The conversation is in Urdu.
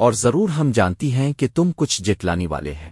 اور ضرور ہم جانتی ہیں کہ تم کچھ جٹلانے والے ہیں۔